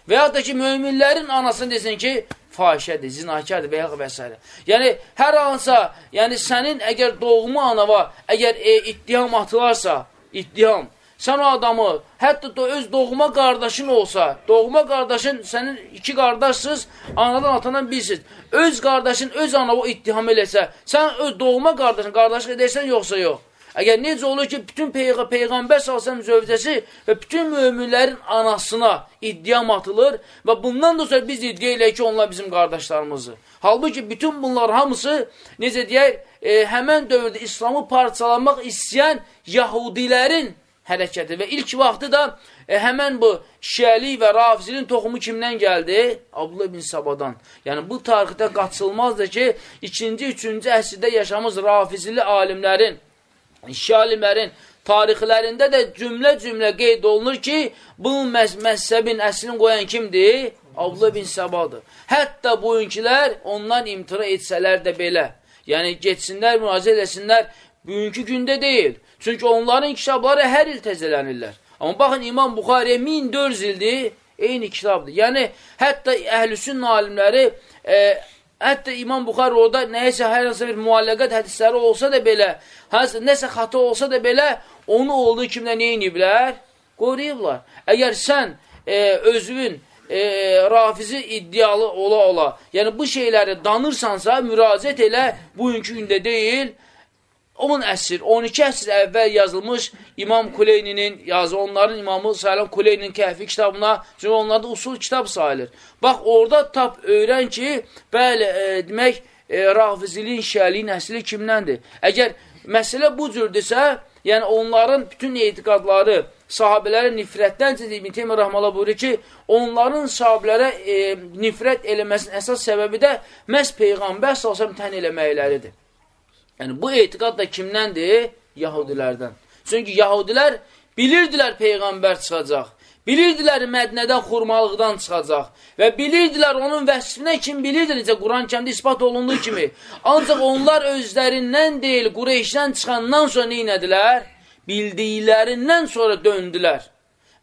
Və ya da ki, möminlərin anasını desin ki, fahişədir, zinakardır və yaxud və s. Yəni, hər hansa, yəni sənin əgər doğma anava, əgər e, ittiham atılarsa, ittiham, sən o adamı, hətta da öz doğma qardaşın olsa, doğma qardaşın, sənin iki qardaşsız, anadan atadan bilsiz, öz qardaşın, öz ana o ittiham eləsə, sən öz doğma qardaşın, qardaşlıq edərsən, yoxsa yox. Əgər necə olur ki, bütün Peyğ Peyğəmbər salsam zövcəsi və bütün möminlərin anasına iddiam atılır və bundan da sonra biz iddia eləyək ki, onlar bizim qardaşlarımızdır. Halbuki bütün bunlar hamısı, necə deyək, e, həmən dövrdə İslamı parçalamaq istəyən Yahudilərin hərəkəti və ilk vaxtı da e, həmən bu şiəli və rafizinin toxumu kimdən gəldi? Abdullah ibn Sabadan. Yəni bu tarixdə qaçılmazdır ki, ikinci, üçüncü əsrdə yaşamız rafizili alimlərin, şialimlərin tarixlərində də cümlə-cümlə qeyd olunur ki, bu məz məzhəbin əslini qoyan kimdir? Abdullah bin Sabadır. Hətta bugünkülər ondan imtina etsələr də belə. Yəni, geçsinlər, müraciə eləsinlər, bugünkü gündə deyil. Çünki onların kitabları hər il təzələnirlər. Amma baxın, İmam Buxariyə 1400 ildir, eyni kitabdır. Yəni, hətta əhlüsün alimləri, e, hətta İmam Buxari orada nəyəsə, hər hansı bir müalləqət hədisləri olsa da belə, hansı, nəsə xata olsa da belə, onu olduğu kimdə neyiniblər? Qoruyublar. Əgər sən e, özünün e, rafizi iddialı ola-ola, yəni bu şeyləri danırsansa, müraciət elə, bugünkü gündə deyil, 10 əsr, 12 əsr əvvəl yazılmış İmam Kuleyninin yazı, onların imamı sayılan Kuleyninin kəhfi kitabına, çünki onlarda usul kitab sayılır. Bax, orada tap öyrən ki, bəli, e, demək, e, rafiziliyin, şəliyin əsli kimdəndir? Əgər məsələ bu cürdürsə, yəni onların bütün etiqadları sahabələrə nifrətdən İbn Teymiyyə rəhməhullah buyurur ki, onların sahabələrə e, nifrət eləməsinin əsas səbəbi də məhz peyğəmbər sallallahu tən eləməkləridir. Yəni bu etiqad da kimdəndir? Yahudilərdən. Çünki yahudilər bilirdilər peyğəmbər çıxacaq. Bilirdilər Mədnədən xurmalıqdan çıxacaq və bilirdilər onun vəsfinə kim bilirdi necə Quran kəmdə ispat olunduğu kimi. Ancaq onlar özlərindən deyil, Qureyşdən çıxandan sonra neynədilər? Bildiklərindən sonra döndülər.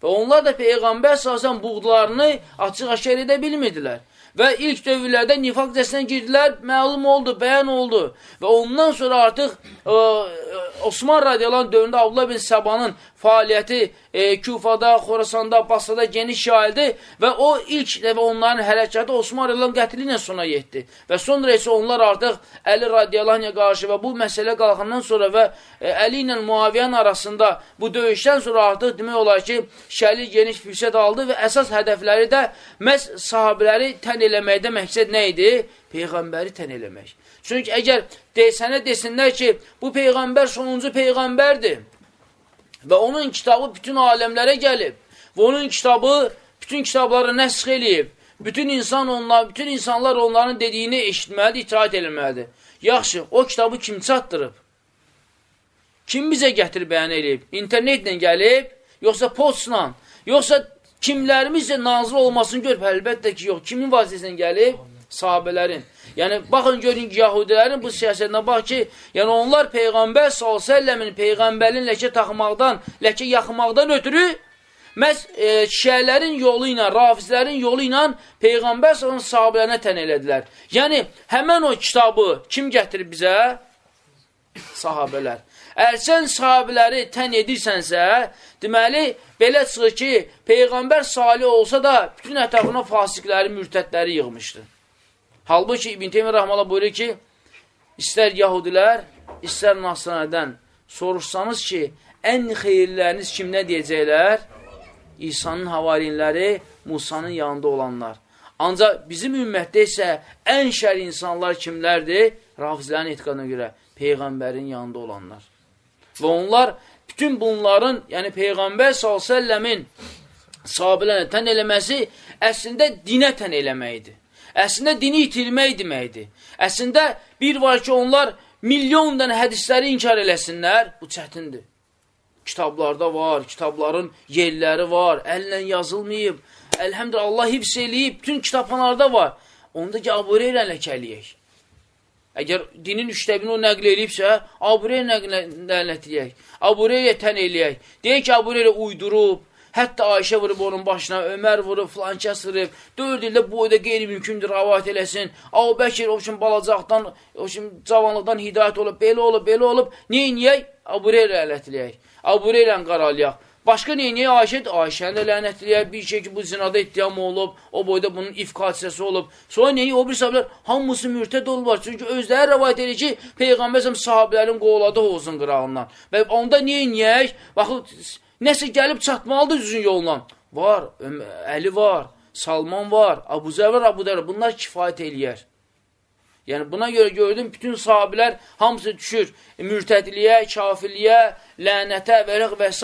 Və onlar da Peyğəmbər əsasən buğdlarını açıq-aşkar edə bilmirdilər. Və ilk dövrlərdə nifaq dəstəsinə girdilər, məlum oldu, bəyan oldu. Və ondan sonra artıq ə, Osman radiyalan dövründə Abdullah bin Səbanın fəaliyyəti e, Kufada, Xorasanda, Basrada geniş yayıldı və o ilk dəfə onların hərəkatı Osman radiyalan qətli ilə sona yetdi. Və sonra isə onlar artıq Əli radiyalanıya qarşı və bu məsələ qalxandan sonra və e, Əli ilə Muaviyyən arasında bu döyüşdən sonra artıq demək olar ki, şəli geniş fürsət aldı və əsas hədəfləri də məhz sahabiləri tən eləməkdə məqsəd nə idi? Peyğəmbəri tən eləmək. Çünki əgər de, sənə desinlər ki, bu Peyğəmbər sonuncu Peyğəmbərdir və onun kitabı bütün aləmlərə gəlib və onun kitabı bütün kitabları nəsx eləyib, bütün insan onlar, bütün insanlar onların dediyini eşitməlidir, itaat eləməlidir. Yaxşı, o kitabı kim çatdırıb? Kim bizə gətirib bəyan eləyib? İnternetlə gəlib, yoxsa postla, yoxsa kimlərimizlə nazil olmasını görüb, əlbəttə ki, yox. Kimin vasitəsindən gəlib? Sahabələrin. Yəni, baxın, görün ki, yahudilərin bu siyasətinə bax ki, yəni onlar Peyğəmbər s.ə.v-in Peyğəmbərin ləkə taxmaqdan, ləkə yaxmaqdan ötürü məhz e, şiələrin yolu ilə, rafizlərin yolu ilə Peyğəmbər s.ə.v sahabələrinə tən elədilər. Yəni, həmən o kitabı kim gətirib bizə? Sahabələr. Əgər sən sahabələri tən edirsənsə, deməli, belə çıxır ki, Peyğəmbər salih olsa da bütün ətrafına fasiqləri, mürtədləri yığmışdı. Halbuki İbn Teymiyyə Rəhmələ buyurur ki, istər yahudilər, istər nasranədən soruşsanız ki, ən xeyirləriniz kimdə deyəcəklər? İsa'nın havarinləri, Musanın yanında olanlar. Ancaq bizim ümmətdə isə ən şər insanlar kimlərdir? Rafizlərin etiqadına görə Peyğəmbərin yanında olanlar. Və onlar bütün bunların, yəni Peyğəmbər s.ə.v-in sahabilərlə tən eləməsi əslində dinə tən eləməkdir. Əslində dini itirmək deməkdir. Əslində bir var ki, onlar milyon dənə hədisləri inkar eləsinlər, bu çətindir. Kitablarda var, kitabların yerləri var, əllə yazılmayıb. Əlhəmdülillah, Allah hifz eləyib, bütün kitabxanalarda var. Onda ki, abure ilə ləkəliyək. Əgər dinin üçdə birini o nəql eləyibsə, abure ilə lənətləyək, abure ilə tən eləyək. Deyək ki, abure ilə uydurub, Hətta Ayşə vurub onun başına, Ömər vurub, filankəs vurub. Dörd ildə bu oyda qeyri-mümkündür, rəvat eləsin. Abu Bəkir o üçün balacaqdan, o üçün cavanlıqdan hidayət olub, belə olub, belə olub. Neyniyək? Abu Reylə ələtləyək. Abu Reylə qaralayaq. Başqa neyniyək? Ayşə, Ayşəni də lənətləyək. Bir şey ki, bu zinada ittiham olub, o boyda bunun ifqatisəsi olub. Sonra neyi? O bir sahabələr hamısı mürtəd olurlar. Çünki özləri rəvayət edir ki, Peyğəmbər sahabələrin qovladı hovuzun qırağından. Və onda neyniyək? Baxın, Nəsə gəlib çatmalıdır düzün yolla. Var, Əli var, Salman var, Abu Zər var, Abu Dərə. Bunlar kifayət eləyər. Yəni, buna görə gördüm, bütün sahabilər hamısı düşür mürtədiliyə, kafirliyə, lənətə və, və s.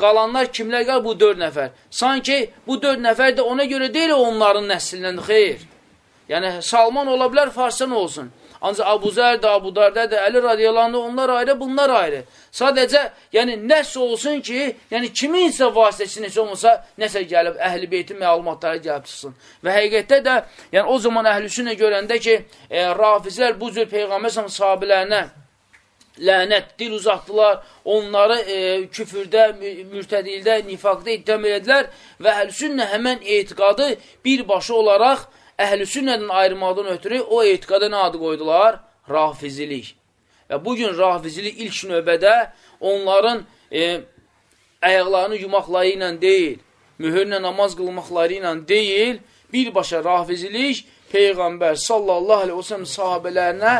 Qalanlar kimlər qal? Bu dörd nəfər. Sanki bu dörd nəfər də ona görə deyil onların nəslindən, xeyr. Yəni, Salman ola bilər, Farsan olsun. Ancaq Abu Zər də, Abu Dardə də, Əli radiyalandı, onlar ayrı, bunlar ayrı. Sadəcə, yəni nəsə olsun ki, yəni kiminsə vasitəsi nəsə olmasa, nəsə gəlib əhl-i beytin məlumatları gəlib çıxsın. Və həqiqətdə də, yəni o zaman əhl-i görəndə ki, e, rafizlər bu cür Peyğəmbər sahabilərinə lənət, dil uzatdılar, onları e, küfürdə, mürtədildə, nifaqda iddam edilər və əhl-i həmən etiqadı birbaşa olaraq əhl-i sünnədən ayrılmaqdan ötürü o etiqada nə adı qoydular? Rafizilik. Və bugün rafizilik ilk növbədə onların e, əyaqlarını yumaqları ilə deyil, mühürlə namaz qılmaqları ilə deyil, birbaşa rafizilik Peyğəmbər sallallahu aleyhi ve sellem sahabələrinə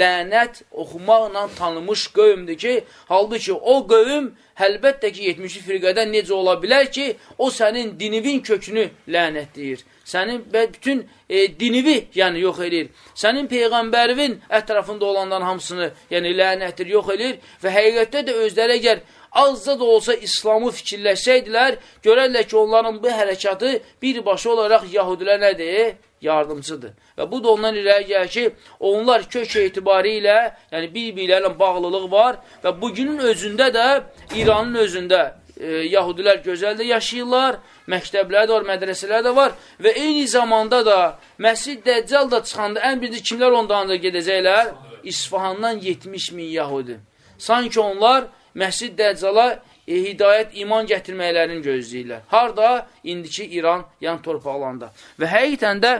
lənət oxumaqla tanımış qövmdür ki, halbuki o qövm həlbəttə ki, 70 firqədən necə ola bilər ki, o sənin dinivin kökünü lənətləyir sənin bütün e, dinivi yəni yox edir. Sənin peyğəmbərinin ətrafında olanların hamısını yəni lənətdir, yox edir və həqiqətdə də özləri əgər azca da olsa İslamı fikirləşsəydilər, görərlər ki, onların bu hərəkatı birbaşa olaraq yahudilər nədir? Yardımcıdır. Və bu da ondan irəli gəlir ki, onlar kök etibari ilə, yəni bir-birlərlə bağlılıq var və bugünün özündə də, İranın özündə e, yahudilər gözəldə yaşayırlar, məktəblər də var, mədrəsələr də var və eyni zamanda da Məscid Dəccal da çıxanda ən birinci kimlər ondan da gedəcəklər? İsfahandan 70 min yahudi. Sanki onlar Məscid Dəccala e, hidayət, iman gətirməklərini gözləyirlər. Harada? İndiki İran yan torpaqlarında. Və həqiqətən də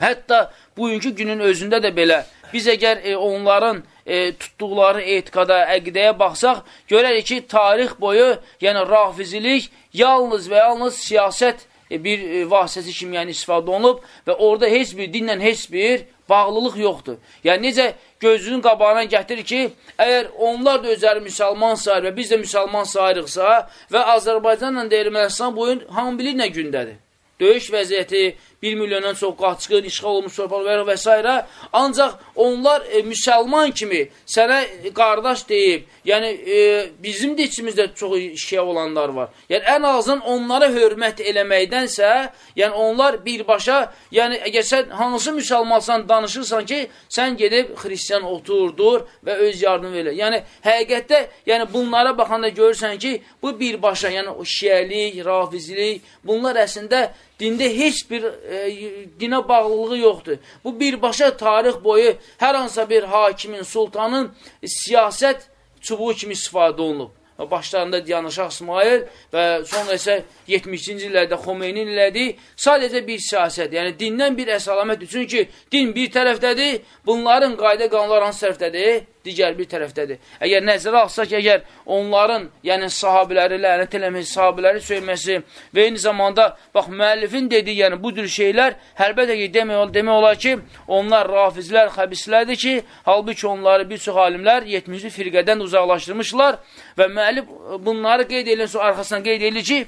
hətta bugünkü günün özündə də belə biz əgər e, onların e, tutduqları etiqada, əqidəyə baxsaq, görərik ki, tarix boyu, yəni rafizilik yalnız və yalnız siyasət e, bir e, vasitəsi kimi yəni istifadə olunub və orada heç bir dinlə heç bir bağlılıq yoxdur. Yəni, necə gözünün qabağına gətirir ki, əgər onlar da özləri müsəlman sayır və biz də müsəlman sayırıqsa və Azərbaycanla da Ermənistan bu gün hamı bilir nə gündədir. Döyüş vəziyyəti, 1 milyondan çox qaçqın, işğal olmuş torpaqlar və s. Ancaq onlar e, müsəlman kimi sənə qardaş deyib, yəni e, bizim də içimizdə çox şiə olanlar var. Yəni ən azından onlara hörmət eləməkdənsə, yəni onlar birbaşa, yəni əgər sən hansı müsəlmansan danışırsan ki, sən gedib xristiyan oturdur və öz yardım elə. Yəni həqiqətdə, yəni bunlara baxanda görürsən ki, bu birbaşa, yəni şiəlik, rafizilik, bunlar əslində dində heç bir e, dinə bağlılığı yoxdur. Bu birbaşa tarix boyu hər hansısa bir hakimin, sultanın siyasət çubuğu kimi istifadə olunub. Başlarında Diyanışaq İsmail və sonra isə 70-ci illərdə Xomeynin elədiyi sadəcə bir siyasət, yəni dindən bir əsalamət üçün ki, din bir tərəfdədir, bunların qayda qanunlar hansı tərəfdədir? Digər bir tərəfdədir. Əgər nəzərə alsaq, əgər onların, yəni sahabiləri lənət eləməsi, sahabiləri söyməsi və eyni zamanda, bax, müəllifin dediyi, yəni bu cür şeylər, həlbətə ki, demək, demək olar ki, onlar rafizlər, xəbislərdir ki, halbuki onları bir çox alimlər 70-ci firqədən uzaqlaşdırmışlar və müəllif bunları qeyd edilən sonra arxasından qeyd edilir ki,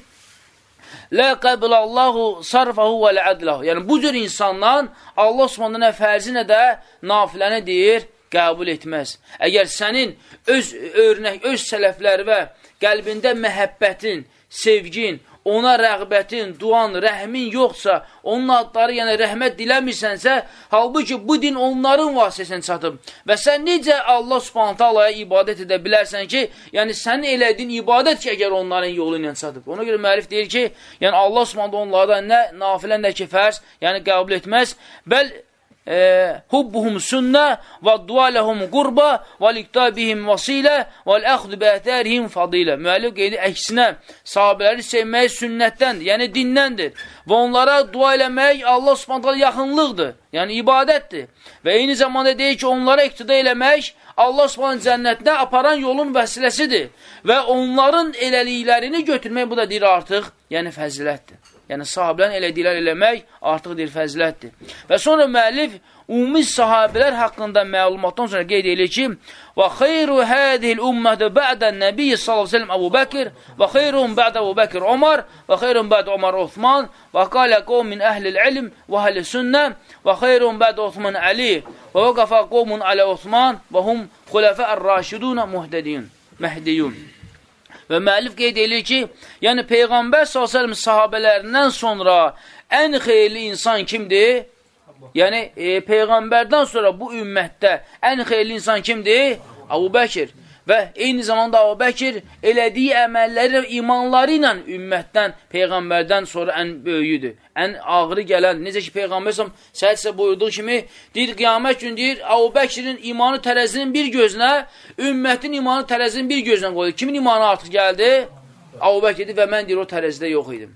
Lə qəbilallahu sarfahu və lə Yəni, bu cür insandan Allah Osmanlı nə fərzi, nə də nafiləni deyir, qəbul etməz. Əgər sənin öz örnək, öz sələfləri və qəlbində məhəbbətin, sevgin, ona rəğbətin, duan, rəhmin yoxsa, onun adları, yəni rəhmət diləmirsənsə, halbuki bu din onların vasitəsindən çatıb. Və sən necə Allah subhanətə alaya ibadət edə bilərsən ki, yəni sənin elədiyin ibadət ki, əgər onların yolu ilə çatıb. Ona görə mərif deyir ki, yəni Allah subhanətə onlardan nə nafilə, nə ki fərz, yəni qəbul etməz. Bəl hubbuhum sünnə və dua ləhum qurba və liktabihim vasilə və əxdu bəhətərihim fadilə. Müəllif qeydi əksinə, sahabələri sevmək sünnətdəndir, yəni dindəndir. Və onlara dua eləmək Allah subhanətlə yaxınlıqdır, yəni ibadətdir. Və eyni zamanda deyir ki, onlara iqtida eləmək Allah subhanət cənnətinə aparan yolun vəsiləsidir. Və onların eləliklərini götürmək bu da deyir artıq, yəni fəzilətdir. Yəni, sahabilərin elədiklər eləmək artıq deyir, fəzilətdir. Və sonra müəllif ümumi sahabilər haqqında məlumatdan sonra qeyd edir ki, və xeyru hədihil ümmətə bədən nəbiyyə sallallahu aleyhi Əbu Bəkir və xeyrun bədə Əbu Bəkir Omar və xeyrun bədə Omar Osman və qalə qovmin əhlil ilm və əhli sünnə və xeyrun bədə Osman Əli və vəqafa qovmun alə Osman və hum xulafə ər-raşidunə muhdədiyun, məhdiyun. Və müəllif qeyd edir ki, yəni Peyğəmbər s.ə.v sahabələrindən sonra ən xeyirli insan kimdir? Yəni, e, Peyğəmbərdən sonra bu ümmətdə ən xeyirli insan kimdir? Abu Bəkir. Və eyni zamanda Əbu Bəkir elədiyi əməlləri imanları ilə ümmətdən, Peyğəmbərdən sonra ən böyüyüdür. Ən ağrı gələn, necə ki, Peyğəmbər səhətsə buyurduğu kimi, deyir, qiyamət gün deyir, Əbu Bəkirin imanı tərəzinin bir gözünə, ümmətin imanı tərəzinin bir gözünə qoyur. Kimin imanı artıq gəldi? Əbu Bəkirdir və mən deyir, o tərəzidə yox idim.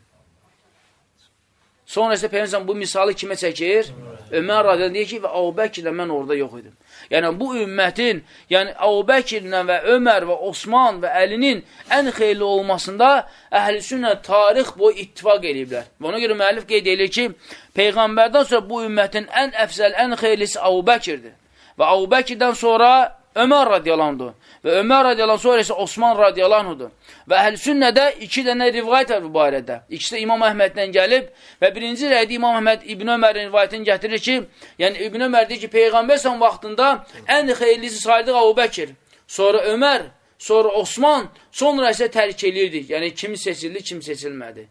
Sonra isə Peyğəmbər bu misalı kimə çəkir? Ömər radiyallahu deyir ki, və Əbu Bəkirlə mən orada yox idim. Yəni, bu ümmətin, yəni Əbu Bəkirlə və Ömər və Osman və Əlinin ən xeyli olmasında əhl-i sünnə tarix boyu ittifak ediblər. Və ona görə müəllif qeyd edir ki, Peyğəmbərdən sonra bu ümmətin ən əfzəl, ən xeylisi Əbu Bəkirdir. Və Əbu Bəkirdən sonra Ömər radiyalandı və Ömər radiyalan sonra isə Osman radiyalanhudur. Və əhl-sünnədə iki dənə rivayət var bu barədə. İkisi də İmam Əhməddən gəlib və birinci rəydə İmam Əhməd İbn Ömərin rivayətini gətirir ki, yəni İbn Ömər deyir ki, Peyğəmbər son vaxtında ən xeyirlisi sayılıq Əbu Bəkir, sonra Ömər, sonra Osman, sonra isə tərk eləyirdik. Yəni, kim seçildi, kim seçilmədi.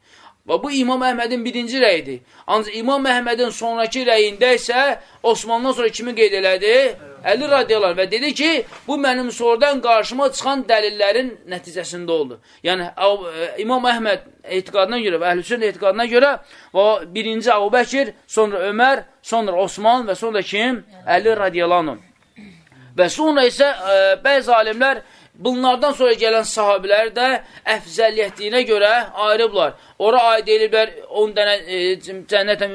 Və bu İmam Əhmədin birinci rəyidir. Ancaq İmam Əhmədin sonraki rəyində isə Osmandan sonra kimi qeyd elədi? Əli radiyalar və dedi ki, bu mənim sonradan qarşıma çıxan dəlillərin nəticəsində oldu. Yəni, e, İmam Əhməd etiqadına görə və Əhlüsün etiqadına görə və birinci Əbu Bəkir, sonra Ömər, sonra Osman və sonra kim? Əli radiyalanın. Və sonra isə ə, e, bəzi alimlər bunlardan sonra gələn sahabilər də əfzəliyyətliyinə görə ayrıblar. Ora aid ediblər 10 dənə e, cənnətə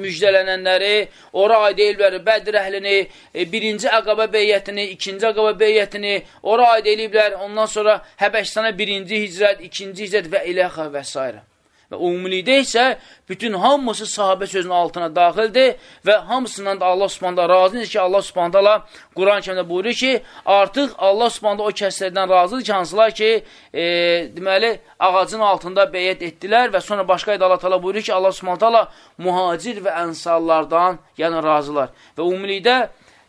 müjdələnənləri, ora aid ediblər Bədir əhlini, e, birinci əqaba beyyətini, ikinci əqaba beyyətini, ora aid ediblər ondan sonra Həbəşistana birinci hicrət, ikinci hicrət və iləxə və s. Və ümumilikdə isə bütün hamısı sahabə sözünün altına daxildir və hamısından da Allah subhanda razıdır ki, Allah subhanda Quran kəmdə buyurur ki, artıq Allah subhanda o kəslərdən razıdır ki, hansılar ki, e, deməli, ağacın altında beyyət etdilər və sonra başqa idi Allah tala buyurur ki, Allah subhanda muhacir və ənsarlardan, yəni razılar. Və ümumilikdə,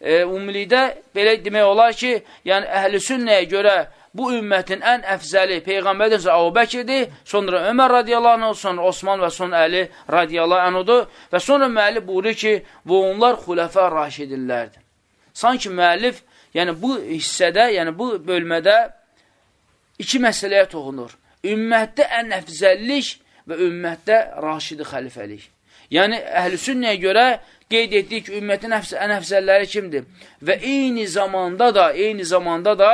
e, ümumilikdə belə demək olar ki, yəni əhl-i sünnəyə görə bu ümmətin ən əfzəli Peyğəmbərdən sonra Əbu Bəkirdir, sonra Ömər radiyallahu anh, sonra Osman və sonra Əli radiyallahu anhudur və sonra müəllif buyurur ki, və onlar xulafə raşidillərdir. Sanki müəllif, yəni bu hissədə, yəni bu bölmədə iki məsələyə toxunur. Ümmətdə ən əfzəllik və ümmətdə raşidi xəlifəlik. Yəni, əhl-i sünnəyə görə qeyd etdik ki, ümmətin ən əfzəlləri kimdir? Və eyni zamanda da, eyni zamanda da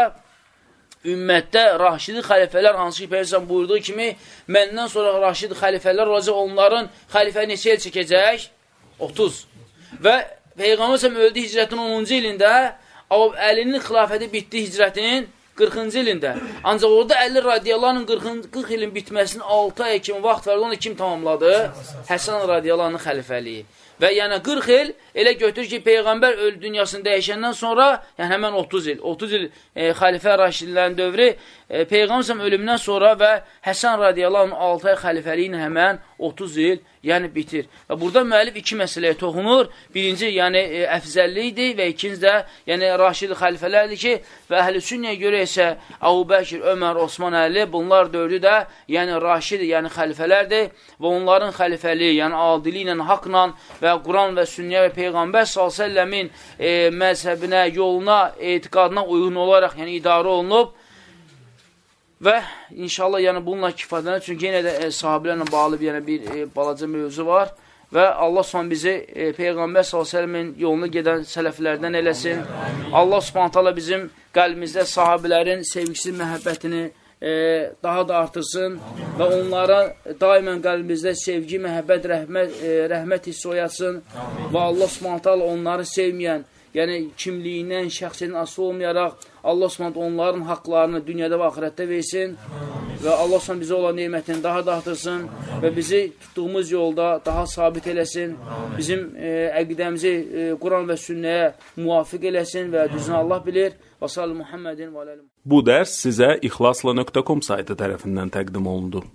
ümmətdə raşidi xəlifələr hansı ki, Peyğəmbər buyurduğu kimi, məndən sonra raşid xəlifələr olacaq, onların xəlifə neçə il çəkəcək? 30. Və Peyğəmbər öldü hicrətin 10-cu ilində, Əlinin xilafəti bitdi hicrətin 40-cı ilində. Ancaq orada 50 radiyallarının 40, 40 ilin bitməsinin 6 ay kimi vaxt var, onu kim tamamladı? Həsən radiyallarının xəlifəliyi. Və yəni 40 il elə götür ki, Peyğəmbər ölü dünyasını dəyişəndən sonra, yəni həmən 30 il, 30 il e, xəlifə raşidlərin dövrü, e, Peyğəmbər ölümündən sonra və Həsən radiyallahu 6 ay xəlifəliyi ilə həmən 30 il yəni bitir. Və burada müəllif iki məsələyə toxunur. Birinci, yəni e, əfzəllikdir və ikinci də, yəni Raşid xəlifələrdir ki, və əhl-i sünnəyə görə isə Əbu Bəkir, Ömər, Osman Əli, bunlar dördü də, yəni Raşid, yəni xəlifələrdir və onların xəlifəliyi, yəni adili ilə, haqla və Quran və sünnəyə və Peyğəmbər s.ə.v-in e, məzhəbinə, yoluna, etiqadına uyğun olaraq, yəni idarə olunub Və inşallah yəni bununla kifayələnir. Çünki yenə də e, sahabilərlə bağlı yəni, bir e, balaca mövzu var. Və Allah son bizi e, Peyğəmbər s.ə.v-in yoluna gedən sələflərdən eləsin. Allah subhanətələ bizim qəlbimizdə sahabilərin sevgisi, məhəbbətini e, daha da artırsın və onlara daimən qəlbimizdə sevgi, məhəbbət, rəhmət, e, rəhmət hissi oyatsın və Allah subhanətələ onları sevməyən, yəni kimliyindən, şəxsiyyətin asılı olmayaraq Allah Subhanahu onların haqqlarını dünyada və axirətdə versin və Allah Subhanahu bizə olan nemətini daha da artırsın və bizi tutduğumuz yolda daha sabit eləsin. Bizim e, əqidəmizi e, Quran və sünnəyə muvafiq eləsin və düzünü Allah bilir. Və sallallahu Muhammedin və. Bu dərs sizə ixlasla.com saytı tərəfindən təqdim olundu.